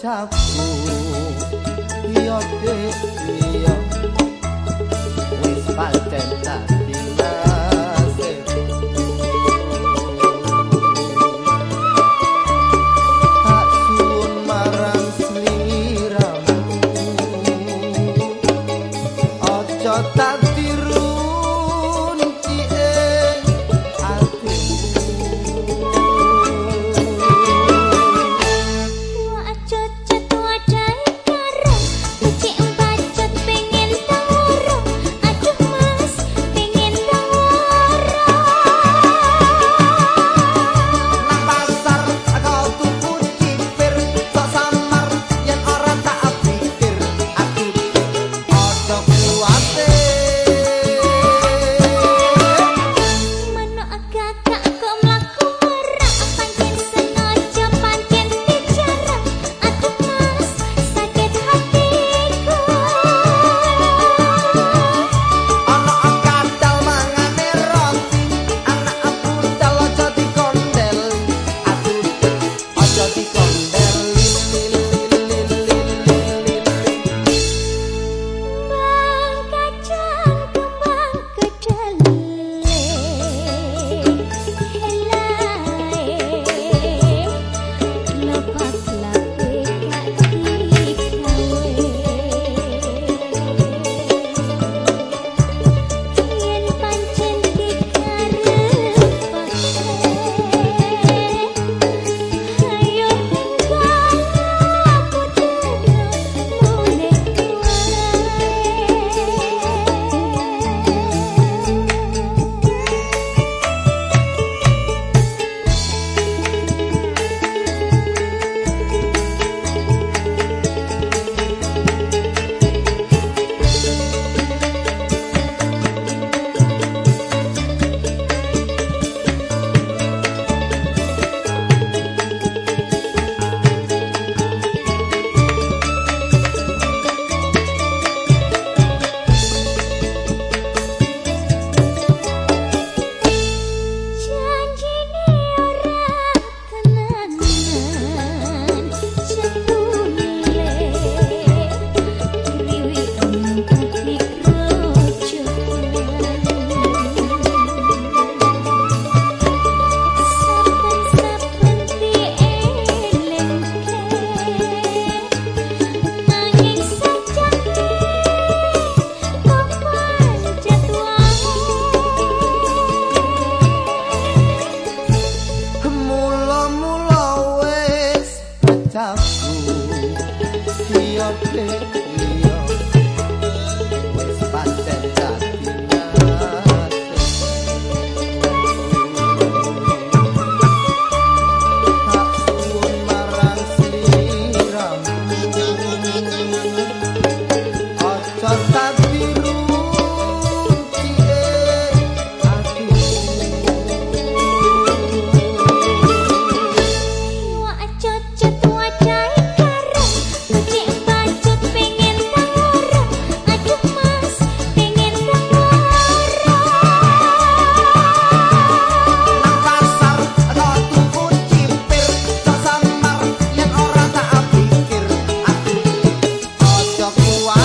bocahku yo desi yo wis paten tak Namaste. voar.